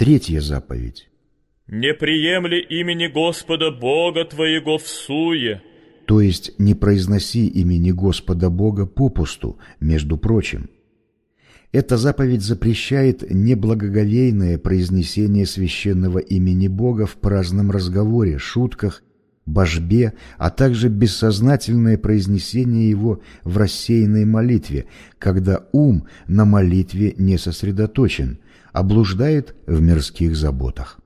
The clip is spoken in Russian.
Третья заповедь. «Не приемли имени Господа Бога твоего в суе». То есть не произноси имени Господа Бога попусту, между прочим. Эта заповедь запрещает неблагоговейное произнесение священного имени Бога в праздном разговоре, шутках, божбе, а также бессознательное произнесение его в рассеянной молитве, когда ум на молитве не сосредоточен, а блуждает в мирских заботах.